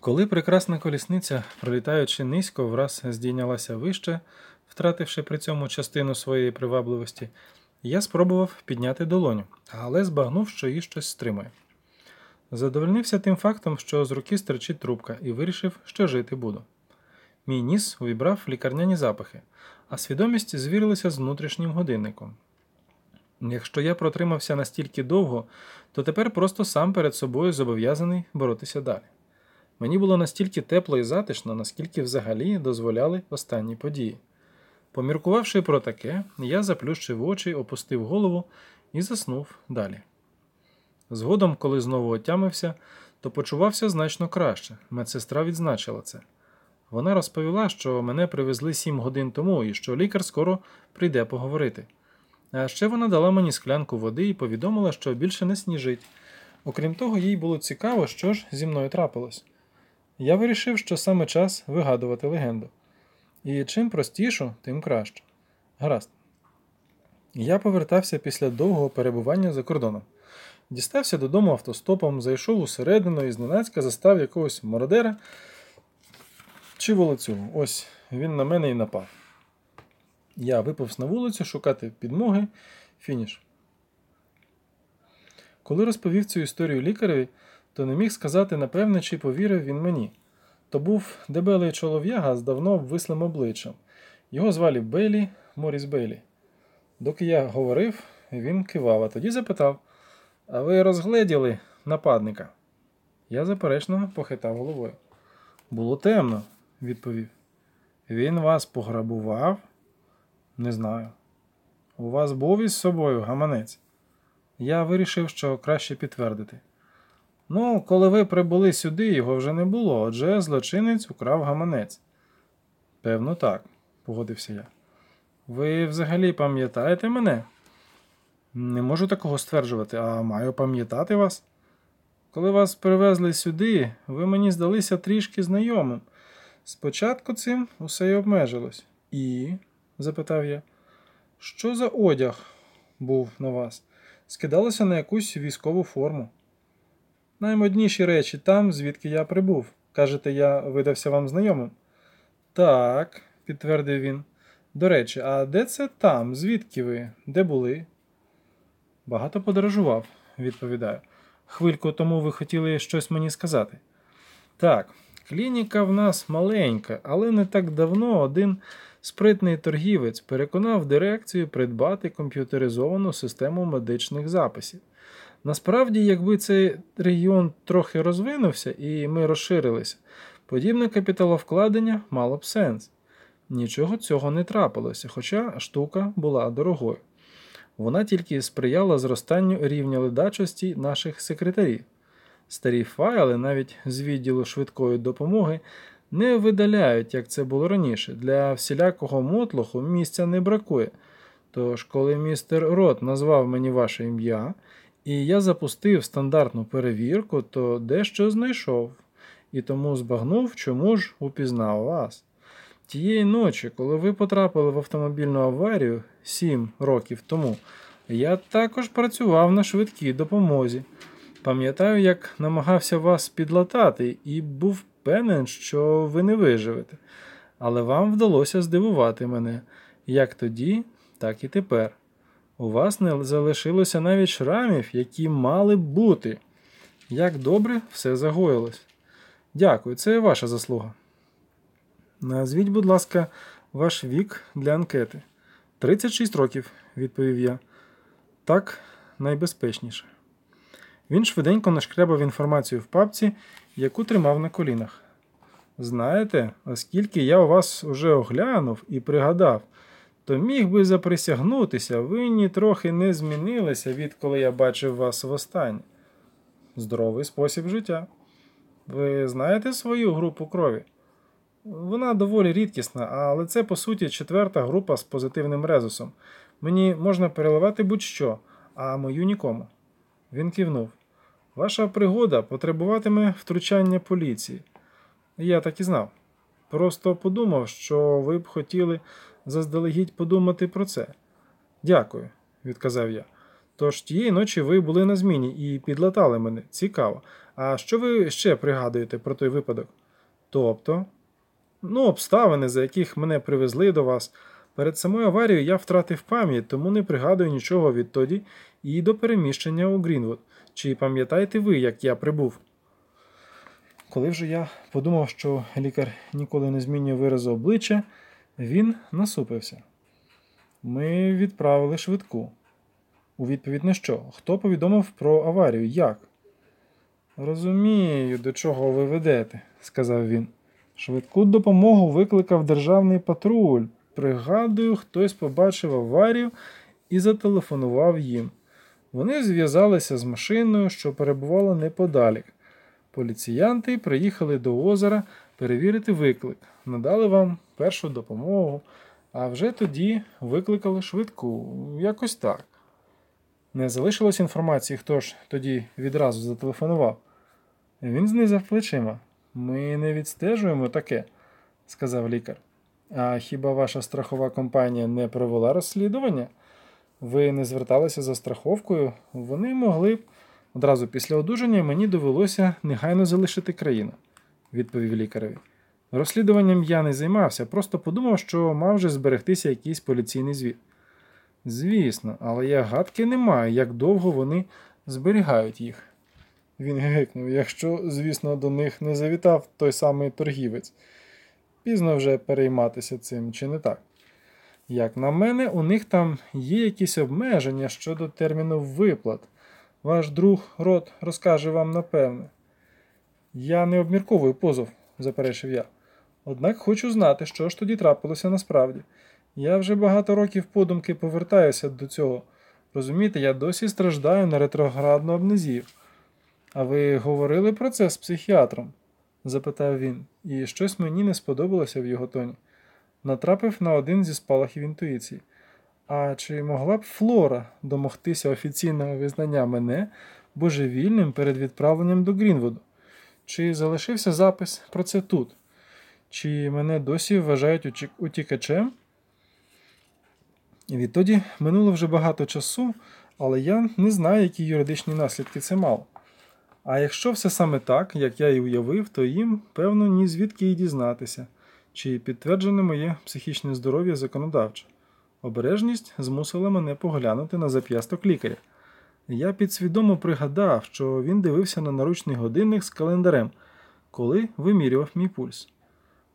Коли прекрасна колісниця, пролітаючи низько, враз здійнялася вище, втративши при цьому частину своєї привабливості, я спробував підняти долоню, але збагнув, що її щось стримує. Задовольнився тим фактом, що з руки стерчить трубка, і вирішив, що жити буду. Мій ніс увібрав лікарняні запахи, а свідомість звірилася з внутрішнім годинником. Якщо я протримався настільки довго, то тепер просто сам перед собою зобов'язаний боротися далі. Мені було настільки тепло і затишно, наскільки взагалі дозволяли останні події. Поміркувавши про таке, я заплющив очі, опустив голову і заснув далі. Згодом, коли знову отямився, то почувався значно краще. Медсестра відзначила це. Вона розповіла, що мене привезли сім годин тому і що лікар скоро прийде поговорити. А ще вона дала мені склянку води і повідомила, що більше не сніжить. Окрім того, їй було цікаво, що ж зі мною трапилось. Я вирішив, що саме час вигадувати легенду. І чим простішу, тим краще. Гаразд. Я повертався після довгого перебування за кордоном. Дістався додому автостопом, зайшов усередину і зненацька застав якогось мародера чи волоцюгу. Ось він на мене і напав. Я виповз на вулицю шукати підмоги, фініш. Коли розповів цю історію лікареві, то не міг сказати, напевне, чи повірив він мені. То був дебелий чолов'яга з давно обвислим обличчям. Його звали Бейлі, Моріс Бейлі. Доки я говорив, він кивав, а тоді запитав: А ви розгледіли нападника? Я заперечно похитав головою. Було темно, відповів. Він вас пограбував? Не знаю. У вас був із собою гаманець? Я вирішив, що краще підтвердити. Ну, коли ви прибули сюди, його вже не було, отже злочинець украв гаманець. Певно, так, погодився я. Ви взагалі пам'ятаєте мене? Не можу такого стверджувати, а маю пам'ятати вас. Коли вас привезли сюди, ви мені здалися трішки знайомим. Спочатку цим усе й обмежилось. І? запитав я. Що за одяг був на вас? Скидалося на якусь військову форму. Наймодніші речі там, звідки я прибув. Кажете, я видався вам знайомим? Так, підтвердив він. До речі, а де це там? Звідки ви? Де були? Багато подорожував, відповідаю. Хвильку тому ви хотіли щось мені сказати. Так, клініка в нас маленька, але не так давно один спритний торгівець переконав дирекцію придбати комп'ютеризовану систему медичних записів. Насправді, якби цей регіон трохи розвинувся і ми розширилися, подібне капіталовкладення мало б сенс. Нічого цього не трапилося, хоча штука була дорогою. Вона тільки сприяла зростанню рівня ледачості наших секретарів. Старі файли, навіть з відділу швидкої допомоги, не видаляють, як це було раніше. Для всілякого мотлоху місця не бракує. Тож, коли містер Рот назвав мені ваше ім'я, і я запустив стандартну перевірку, то дещо знайшов, і тому збагнув, чому ж упізнав вас. Тієї ночі, коли ви потрапили в автомобільну аварію сім років тому, я також працював на швидкій допомозі. Пам'ятаю, як намагався вас підлатати і був певен, що ви не виживете. Але вам вдалося здивувати мене як тоді, так і тепер. У вас не залишилося навіть шрамів, які мали б бути. Як добре все загоїлось. Дякую, це ваша заслуга. Назвіть, будь ласка, ваш вік для анкети. 36 років, відповів я. Так, найбезпечніше. Він швиденько нашкрябав інформацію в папці, яку тримав на колінах. Знаєте, оскільки я у вас уже оглянув і пригадав, то міг би заприсягнутися, ви ні трохи не змінилися, відколи я бачив вас востаннє. Здоровий спосіб життя. Ви знаєте свою групу крові? Вона доволі рідкісна, але це, по суті, четверта група з позитивним резусом. Мені можна переливати будь-що, а мою нікому. Він кивнув. Ваша пригода потребуватиме втручання поліції. Я так і знав. Просто подумав, що ви б хотіли заздалегідь подумати про це. Дякую, відказав я. Тож тієї ночі ви були на зміні і підлатали мене. Цікаво. А що ви ще пригадуєте про той випадок? Тобто, ну, обставини, за яких мене привезли до вас. Перед самою аварією я втратив пам'ять, тому не пригадую нічого відтоді і до переміщення у Грінвуд. Чи пам'ятаєте ви, як я прибув? Коли вже я подумав, що лікар ніколи не змінює виразу обличчя, він насупився. Ми відправили швидку. У відповідь на що? Хто повідомив про аварію? Як? Розумію, до чого ви ведете, сказав він. Швидку допомогу викликав державний патруль. Пригадую, хтось побачив аварію і зателефонував їм. Вони зв'язалися з машиною, що перебувала неподалік. Поліціянти приїхали до озера перевірити виклик, надали вам першу допомогу, а вже тоді викликали швидку. Якось так. Не залишилось інформації, хто ж тоді відразу зателефонував. Він знизав плечима. Ми не відстежуємо таке, сказав лікар. А хіба ваша страхова компанія не провела розслідування? Ви не зверталися за страховкою? Вони могли б. Одразу після одужання мені довелося негайно залишити країну, відповів лікареві. Розслідуванням я не займався, просто подумав, що мав же зберегтися якийсь поліційний звіт. Звісно, але я гадки не маю, як довго вони зберігають їх. Він гикнув, якщо, звісно, до них не завітав той самий торгівець. Пізно вже перейматися цим, чи не так? Як на мене, у них там є якісь обмеження щодо терміну виплат. Ваш друг рот розкаже вам напевне. Я не обмірковую позов, заперечив я. Однак хочу знати, що ж тоді трапилося насправді. Я вже багато років подумки повертаюся до цього. Розумієте, я досі страждаю на ретроградну амнезію. А ви говорили про це з психіатром? запитав він, і щось мені не сподобалося в його тоні. Натрапив на один зі спалахів інтуїції. А чи могла б Флора домогтися офіційного визнання мене божевільним перед відправленням до Грінвуду? Чи залишився запис про це тут? Чи мене досі вважають утікачем? І відтоді минуло вже багато часу, але я не знаю, які юридичні наслідки це мало. А якщо все саме так, як я і уявив, то їм, певно, ні звідки й дізнатися, чи підтверджене моє психічне здоров'я законодавчо. Обережність змусила мене поглянути на зап'ясток лікаря. Я підсвідомо пригадав, що він дивився на наручний годинник з календарем, коли вимірював мій пульс.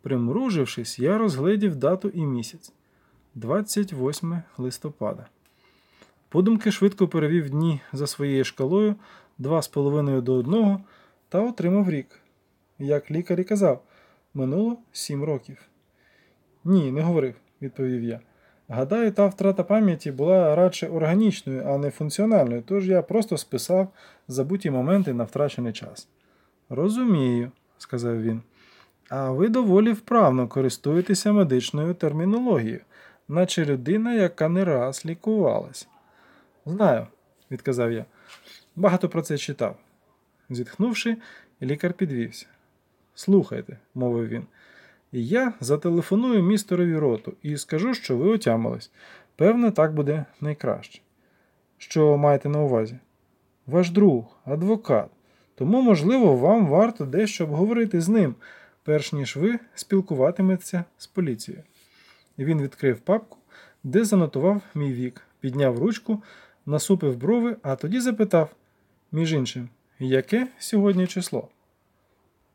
Примружившись, я розглядів дату і місяць 28 листопада. Подумки швидко перевів дні за своєю шкалою два з половиною до одного та отримав рік. Як лікар і казав, минуло сім років. Ні, не говорив, відповів я. Гадаю, та втрата пам'яті була радше органічною, а не функціональною, тож я просто списав забуті моменти на втрачений час. Розумію, сказав він. А ви доволі вправно користуєтеся медичною термінологією, наче людина, яка не раз лікувалась. Знаю, відказав я. Багато про це читав. Зітхнувши, лікар підвівся. Слухайте, мовив він. Я зателефоную містерові роту і скажу, що ви отямились. Певне, так буде найкраще. Що маєте на увазі? Ваш друг, адвокат. Тому, можливо, вам варто дещо обговорити з ним, перш ніж ви спілкуватиметеся з поліцією. Він відкрив папку, де занотував мій вік, підняв ручку, насупив брови, а тоді запитав, між іншим, яке сьогодні число?